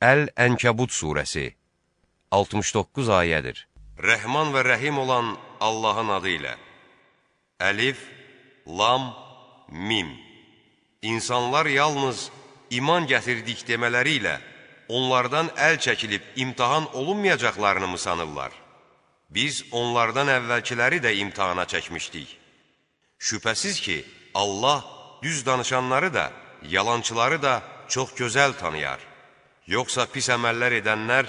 Əl-Ənkəbut surəsi 69 ayədir. Rəhman və rəhim olan Allahın adı ilə Əlif, Lam, Mim İnsanlar yalnız iman gətirdik demələri ilə onlardan əl çəkilib imtihan olunmayacaqlarını mı sanırlar? Biz onlardan əvvəlkiləri də imtihana çəkmişdik. Şübhəsiz ki, Allah düz danışanları da, yalançıları da çox gözəl tanıyar. Yoxsa pis əməllər edənlər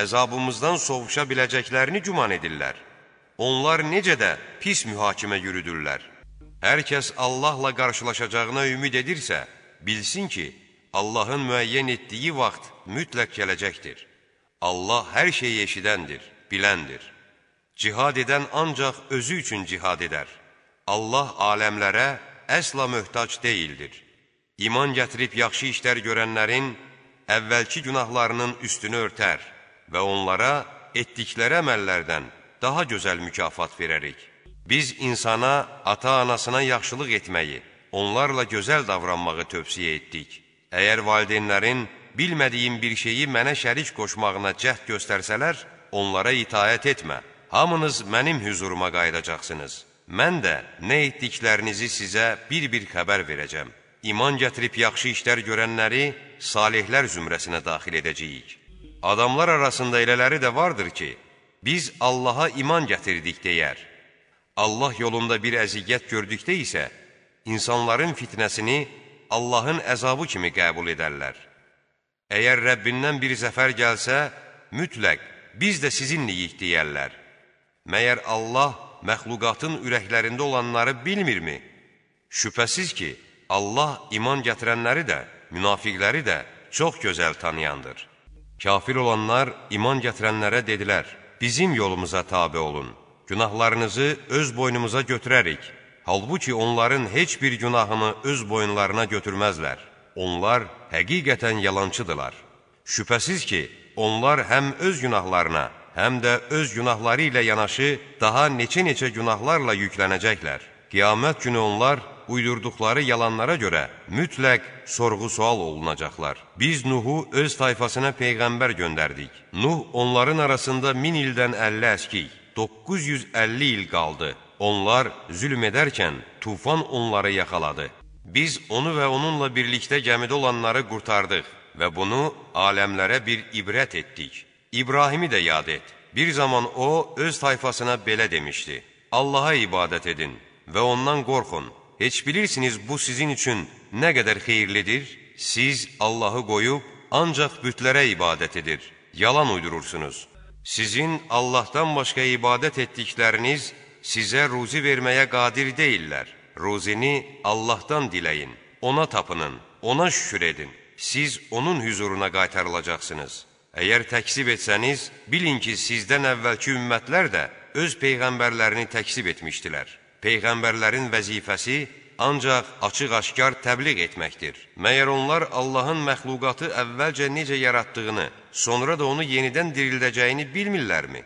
əzabımızdan sovuşa biləcəklərini güman edirlər. Onlar necə də pis mühakimə yürüdürlər. Hər kəs Allahla qarşılaşacağına ümid edirsə, bilsin ki, Allahın müəyyən etdiyi vaxt mütləq gələcəkdir. Allah hər şeyi eşidəndir, biləndir. Cihad edən ancaq özü üçün cihad edər. Allah aləmlərə əsla möhtac deyildir. İman gətirib yaxşı işlər görənlərin əvvəlki günahlarının üstünü örtər və onlara etdikləri əməllərdən daha gözəl mükafat verərik. Biz insana, ata-anasına yaxşılıq etməyi, onlarla gözəl davranmağı tövsiyə etdik. Əgər valideynlərin bilmədiyin bir şeyi mənə şərik qoşmağına cəhd göstərsələr, onlara itayət etmə. Hamınız mənim hüzuruma qayıdacaqsınız. Mən də nə etdiklərinizi sizə bir-bir xəbər verəcəm. İman gətirib yaxşı işlər görənləri salihlər zümrəsinə daxil edəcəyik. Adamlar arasında elələri də vardır ki, biz Allaha iman gətirdik deyər. Allah yolunda bir əziyyət gördükdə isə, insanların fitnəsini Allahın əzabı kimi qəbul edərlər. Əgər Rəbbindən bir zəfər gəlsə, mütləq biz də sizinliyik deyərlər. Məyər Allah məxluqatın ürəklərində olanları bilmirmi? Şübhəsiz ki, Allah iman gətirənləri də, münafiqləri də çox gözəl tanıyandır. Kafir olanlar iman gətirənlərə dedilər, bizim yolumuza tabi olun, günahlarınızı öz boynumuza götürərik. Halbuki onların heç bir günahını öz boyunlarına götürməzlər. Onlar həqiqətən yalançıdırlar. Şübhəsiz ki, onlar həm öz günahlarına, həm də öz günahları ilə yanaşı daha neçə-neçə günahlarla yüklənəcəklər. Qiyamət günü onlar uydurduqları yalanlara görə mütləq sorğu-sual olunacaqlar. Biz Nuhu öz tayfasına peyğəmbər göndərdik. Nuh onların arasında min ildən 50 əskik, 950 il qaldı. Onlar zülm edərkən tufan onları yaxaladı. Biz onu və onunla birlikdə gəmidə olanları qurtardıq və bunu aləmlərə bir ibrət etdik. İbrahimi də yad et. Bir zaman o, öz tayfasına belə demişdi. Allaha ibadət edin və ondan qorxun. Heç bilirsiniz bu sizin üçün nə qədər xeyirlidir? Siz Allahı qoyub, ancaq bütlərə ibadət edir. Yalan uydurursunuz. Sizin Allahdan başqa ibadət etdikləriniz sizə ruzi verməyə qadir deyillər. Ruzini Allahdan diləyin, ona tapının, ona şükür edin. Siz onun hüzuruna qaytarılacaqsınız. Əgər təksib etsəniz, bilin ki, sizdən əvvəlki ümmətlər də öz peyğəmbərlərini təksib etmişdilər. Peyğəmbərlərin vəzifəsi ancaq açıq-aşkar təbliğ etməkdir. Məyər onlar Allahın məxluqatı əvvəlcə necə yaratdığını, sonra da onu yenidən dirildəcəyini bilmirlərmi?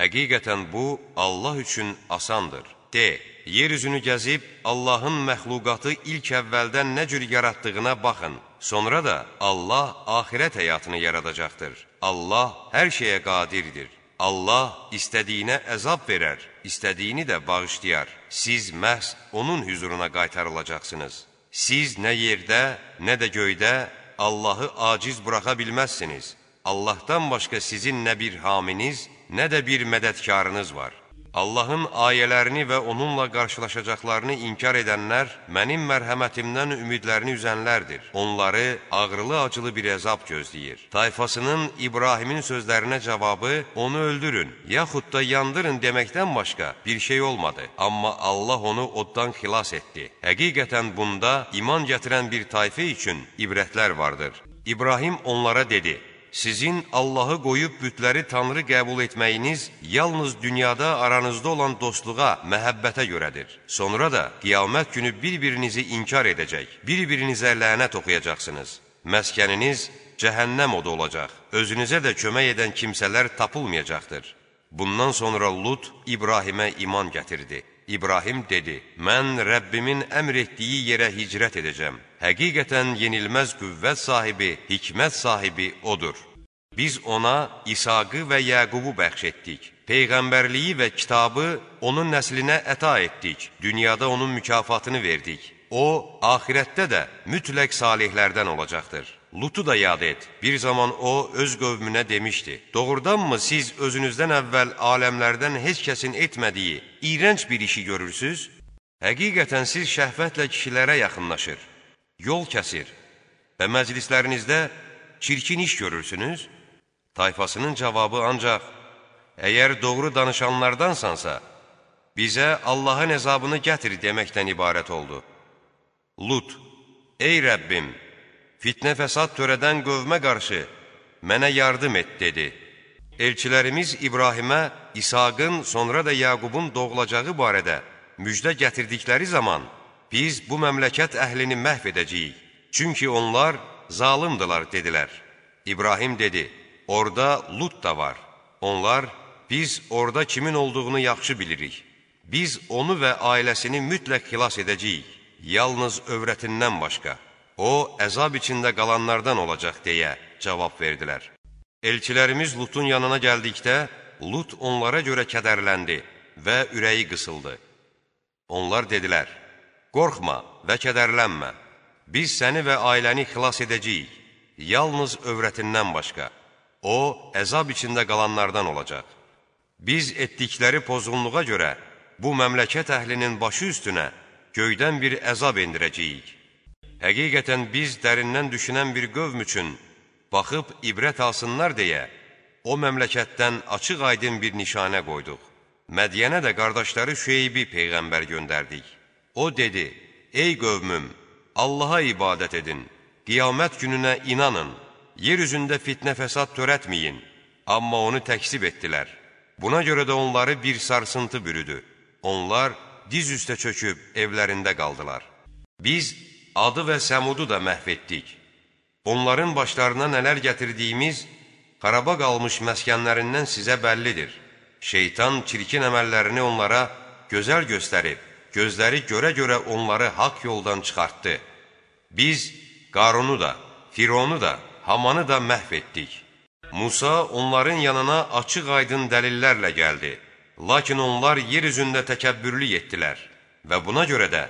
Həqiqətən bu, Allah üçün asandır. De, yer üzünü gəzib Allahın məxluqatı ilk əvvəldən nə cür yaratdığına baxın. Sonra da Allah axirət həyatını yaradacaqdır. Allah hər şeyə qadirdir. Allah istədiyinə əzab verər, istədiyini də bağışlayar. Siz məhz onun hüzuruna qaytarılacaqsınız. Siz nə yerdə, nə də göydə Allahı aciz buraxa bilməzsiniz. Allahdan başqa sizin nə bir haminiz, nə də bir mədədkarınız var. Allahın ayələrini və onunla qarşılaşacaqlarını inkar edənlər mənim mərhəmətimdən ümidlərini üzənlərdir. Onları ağrılı-acılı bir əzab gözləyir. Tayfasının İbrahimin sözlərinə cavabı onu öldürün, yaxud da yandırın deməkdən başqa bir şey olmadı. Amma Allah onu oddan xilas etdi. Həqiqətən bunda iman gətirən bir tayfə üçün ibrətlər vardır. İbrahim onlara dedi, sizin Allahı qoyub bütləri tanrı qəbul etməyiniz yalnız dünyada aranızda olan dostluğa, məhəbbətə görədir. Sonra da qiyamət günü bir-birinizi inkar edəcək, bir-birinizə lənət oxuyacaqsınız. Məskəniniz cəhənnəm odu olacaq. Özünüzə də kömək edən kimsələr tapılmayacaqdır. Bundan sonra Lut İbrahimə iman gətirdi. İbrahim dedi, mən Rəbbimin əmr etdiyi yerə hicrət edəcəm. Həqiqətən yenilməz qüvvət sahibi, hikmət sahibi odur. Biz ona İsaqı və Yəqubu bəxş etdik. Peyğəmbərliyi və kitabı onun nəslinə əta etdik. Dünyada onun mükafatını verdik. O, ahirətdə də mütləq salihlərdən olacaqdır. Lutu da yad et. Bir zaman o, öz qövmünə demişdi. Doğrudanmı siz özünüzdən əvvəl aləmlərdən heç kəsin etmədiyi iyrənc bir işi görürsüz? Həqiqətən siz şəhvətlə kişilərə yaxınlaşır, yol kəsir və məclislərinizdə çirkin iş görürsünüz? Tayfasının cavabı ancaq, əgər doğru danışanlardansansa, bizə Allahın əzabını gətir deməkdən ibarət oldu. Lut, ey Rəbbim, fitnə fəsad törədən qövmə qarşı mənə yardım et, dedi. Elçilərimiz İbrahimə, İsaqın, sonra da Yaqubun doğulacağı barədə müjdə gətirdikləri zaman biz bu məmləkət əhlini məhv edəcəyik. Çünki onlar zalımdılar, dedilər. İbrahim dedi, orada Lut da var. Onlar, biz orada kimin olduğunu yaxşı bilirik. Biz onu və ailəsini mütləq xilas edəcəyik, yalnız övrətindən başqa. O, əzab içində qalanlardan olacaq, deyə cavab verdilər. Elçilərimiz Lutun yanına gəldikdə, Lut onlara görə kədərləndi və ürəyi qısıldı. Onlar dedilər, qorxma və kədərlənmə, biz səni və ailəni xilas edəcəyik, yalnız övrətindən başqa. O, əzab içində qalanlardan olacaq. Biz etdikləri pozğunluğa görə bu məmləkət əhlinin başı üstünə göydən bir əzab endirəcəyik. Həqiqətən biz dərindən düşünən bir qövm üçün baxıb ibrət alsınlar deyə o məmləkətdən açıq aydın bir nişanə qoyduq. Mədyənə də qardaşları Şüeybi peyğəmbər göndərdik. O dedi: Ey qövmüm, Allaha ibadət edin. Qiyamət gününə inanın. Yer üzündə fitnə fəsad törətməyin. Amma onu təksib etdilər. Buna görə də onları bir sarsıntı bürüdü. Onlar diz üstə çöküb evlərində qaldılar. Biz adı və səmudu da məhv etdik. Onların başlarına nələr gətirdiyimiz xaraba qalmış məskənlərindən sizə bəllidir. Şeytan çirkin əməllərini onlara gözəl göstərib, gözləri görə-görə onları haqq yoldan çıxartdı. Biz Qarunu da, Fironu da, Hamanı da məhv etdik. Musa onların yanına açıq-aydın dəlillərlə gəldi. Lakin onlar yer üzündə təkəbbürlü etdilər və buna görə də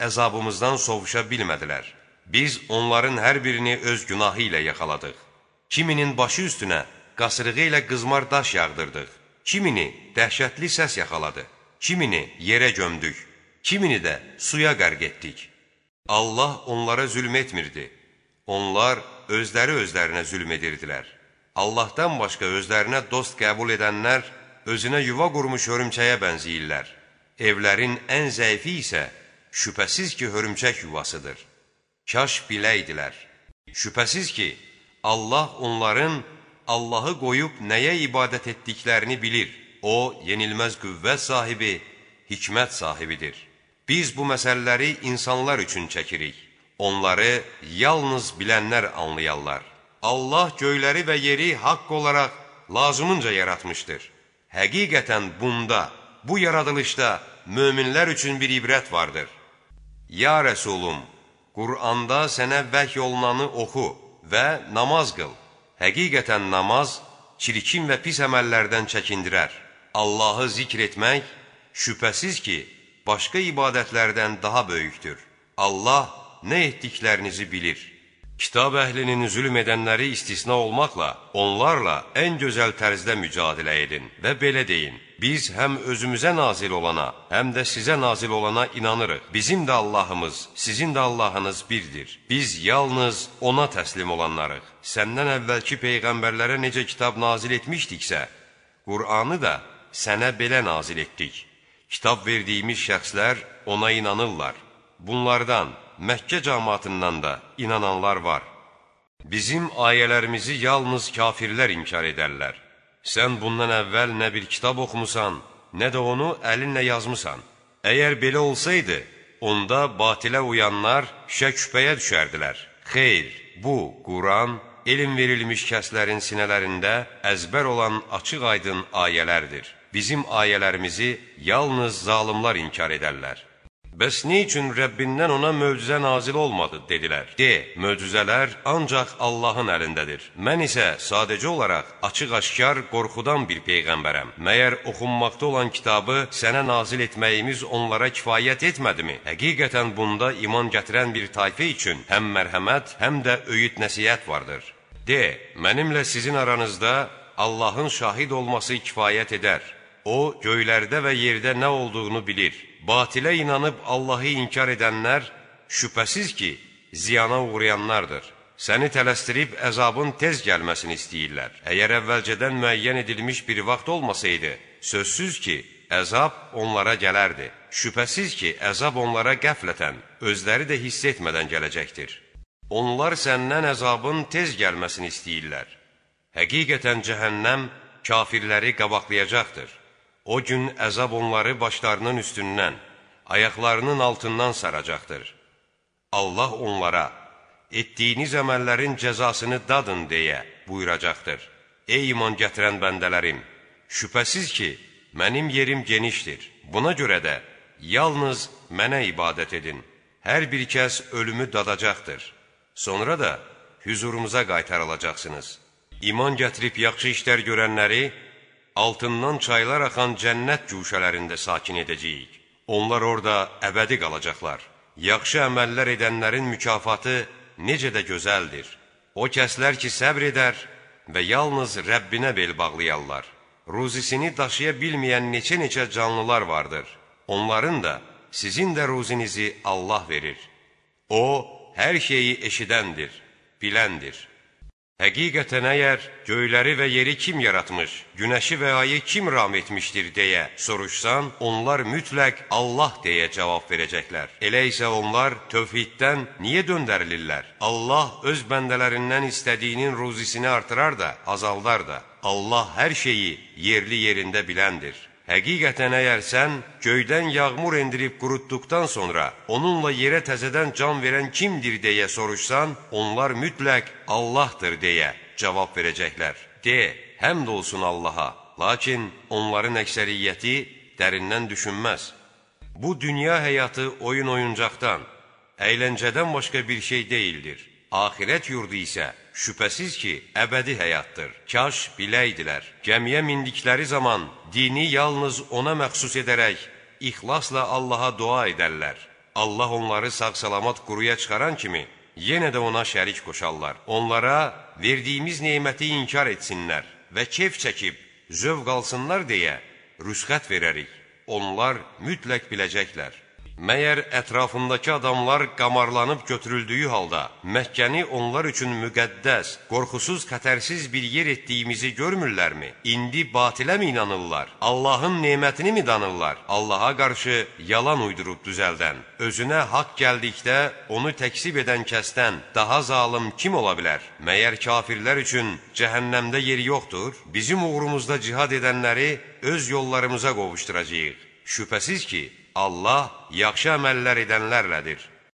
əzabımızdan sovuşa bilmədilər. Biz onların hər birini öz günahı ilə yaxaladıq. Kiminin başı üstünə qasırğı ilə qızmar daş yağdırdıq. Kimini dəhşətli səs yaxaladı, kimini yerə gömdük, kimini də suya qərq etdik. Allah onlara zülm etmirdi. Onlar özləri özlərinə zülm edirdilər. Allahdan başqa özlərinə dost qəbul edənlər özünə yuva qurmuş hörümçəyə bənziyirlər. Evlərin ən zəifi isə şübhəsiz ki, hörümçək yuvasıdır. Kaş biləydilər. Şübhəsiz ki, Allah onların Allahı qoyub nəyə ibadət etdiklərini bilir. O, yenilməz qüvvət sahibi, hikmət sahibidir. Biz bu məsələləri insanlar üçün çəkirik. Onları yalnız bilənlər anlayarlar. Allah göyləri və yeri haqq olaraq lazımınca yaratmışdır. Həqiqətən bunda, bu yaradılışda möminlər üçün bir ibrət vardır. Ya Rəsulum, Quranda sənə vəhy olunanı oxu və namaz qıl. Həqiqətən namaz çirkin və pis əməllərdən çəkindirər. Allahı zikr etmək şübhəsiz ki, başqa ibadətlərdən daha böyükdür. Allah nə etdiklərinizi bilir. Kitab əhlinin zülm edənləri istisna olmaqla, onlarla ən gözəl tərzdə mücadilə edin və belə deyin, biz həm özümüzə nazil olana, həm də sizə nazil olana inanırıq. Bizim də Allahımız, sizin də Allahınız birdir. Biz yalnız ona təslim olanlarıq. Səndən əvvəlki peyğəmbərlərə necə kitab nazil etmişdiksə, Qur'anı da sənə belə nazil etdik. Kitab verdiyimiz şəxslər ona inanırlar. Bunlardan Məkkə cəmaatından da inananlar var. Bizim ayələrimizi yalnız kafirlər inkar edərlər. Sən bundan əvvəl nə bir kitab oxumusan, nə də onu əlinlə yazmısan. Əgər belə olsaydı, onda batilə uyanlar şək-şübhəyə düşərdilər. Xeyr, bu, Quran, elm verilmiş kəslərin sinələrində əzbər olan açıq-aydın ayələrdir. Bizim ayələrimizi yalnız zalimlar inkar edərlər. Bəs nə üçün Rəbbindən ona möcüzə nazil olmadı, dedilər. De, möcüzələr ancaq Allahın əlindədir. Mən isə sadəcə olaraq açıq-aşkar qorxudan bir peyğəmbərəm. Məyər oxunmaqda olan kitabı sənə nazil etməyimiz onlara kifayət etmədimi? Həqiqətən bunda iman gətirən bir tayfə üçün həm mərhəmət, həm də öyüd nəsihət vardır. De, mənimlə sizin aranızda Allahın şahid olması kifayət edər. O, göylərdə və yerdə nə olduğunu bilir. Batilə inanıb Allahı inkar edənlər şübhəsiz ki, ziyana uğrayanlardır. Səni tələsdirib əzabın tez gəlməsini istəyirlər. Əgər əvvəlcədən müəyyən edilmiş bir vaxt olmasaydı, sözsüz ki, əzab onlara gələrdi. Şübhəsiz ki, əzab onlara qəflətən, özləri də hiss etmədən gələcəkdir. Onlar səndən əzabın tez gəlməsini istəyirlər. Həqiqətən cəhənnəm kafirləri qabaqlayacaqdır. O gün əzab onları başlarının üstündən, ayaqlarının altından saracaqdır. Allah onlara, etdiyiniz əməllərin cəzasını dadın deyə buyuracaqdır. Ey iman gətirən bəndələrim, şübhəsiz ki, mənim yerim genişdir. Buna görə də yalnız mənə ibadət edin. Hər bir kəs ölümü dadacaqdır. Sonra da hüzurumuza qaytarılacaqsınız. İman gətirib yaxşı işlər görənləri, altından çaylar axan cənnət cuşələrində sakin edəcəyik. Onlar orada əbədi qalacaqlar. Yaxşı əməllər edənlərin mükafatı necə də gözəldir. O kəslər ki, səbr edər və yalnız Rəbbinə bel bağlayarlar. Ruzisini daşıya bilməyən neçə-neçə canlılar vardır. Onların da, sizin də ruzinizi Allah verir. O, hər şeyi eşidəndir, biləndir. Həqiqətən əgər göyləri və yeri kim yaratmış, günəşi və ayı kim ram etmişdir deyə soruşsan, onlar mütləq Allah deyə cavab verəcəklər. Elə isə onlar tövhiddən niyə döndərilirlər? Allah öz bəndələrindən istədiyinin ruzisini artırar da, azaldar da. Allah hər şeyi yerli yerində biləndir. Həqiqətən əgər sən göydən yağmur endirib qurutduqdan sonra onunla yerə təzədən can verən kimdir deyə soruşsan, onlar mütləq Allahdır deyə cavab verəcəklər. De, həmd olsun Allaha, lakin onların əksəriyyəti dərindən düşünməz. Bu dünya həyatı oyun oyuncaqdan, əyləncədən başqa bir şey deyildir. Ahirət yurdu isə şübhəsiz ki, əbədi həyatdır. Kaş biləydilər. Gəmiyə mindikləri zaman dini yalnız ona məxsus edərək, ixlasla Allaha dua edərlər. Allah onları sağ-salamat quruya çıxaran kimi, yenə də ona şərik qoşarlar. Onlara verdiyimiz neməti inkar etsinlər və kef çəkib, zövq alsınlar deyə rüsxət verərik. Onlar mütləq biləcəklər. Məyər ətrafındakı adamlar qamarlanıb götürüldüyü halda Məkkəni onlar üçün müqəddəs, qorxusuz, xətərsiz bir yer etdiyimizi görmürlərmi? İndi batilə mi inanırlar? Allahın nemətini mi danırlar? Allaha qarşı yalan uydurub düzəldən, özünə haqq gəldikdə onu təksib edən kəsdən daha zalım kim ola bilər? Məyər kafirlər üçün cəhənnəmdə yeri yoxdur? Bizim uğrumuzda cihad edənləri öz yollarımıza qovuşduracağıq. Şübhəsiz ki, Allah yaxşı əməllər edənlərlədir.